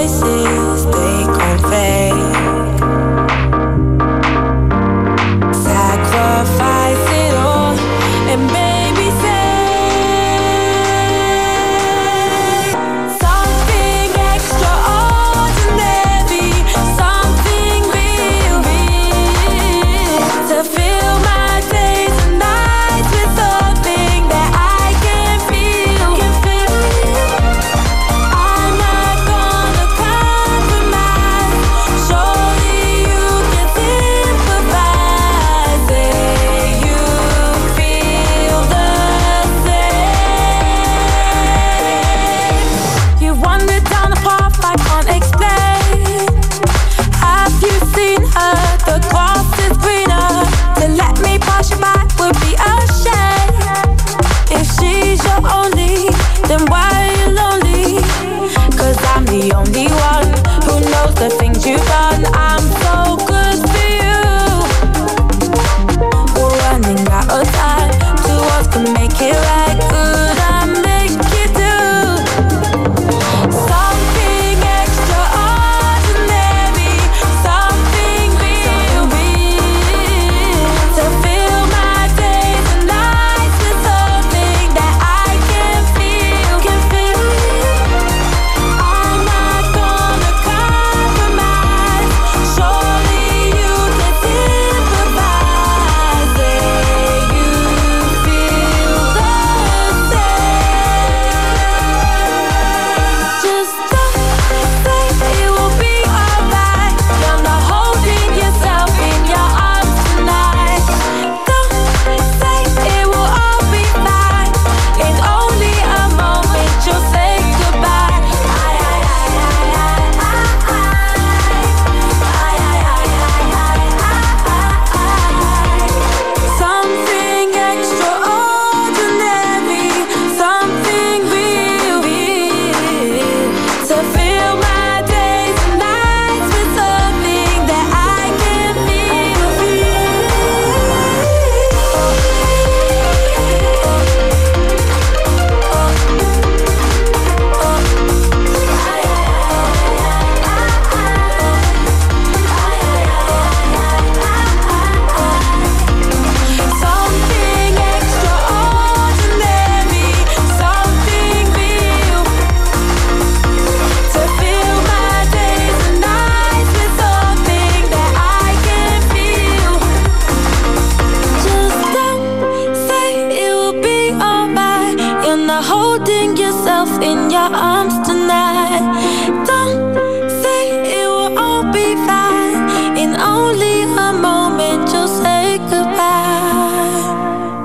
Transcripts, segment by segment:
voices.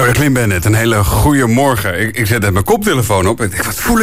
Jorda Klim Bennett, een hele goede morgen. Ik, ik zet net mijn koptelefoon op. Ik denk, wat voel ik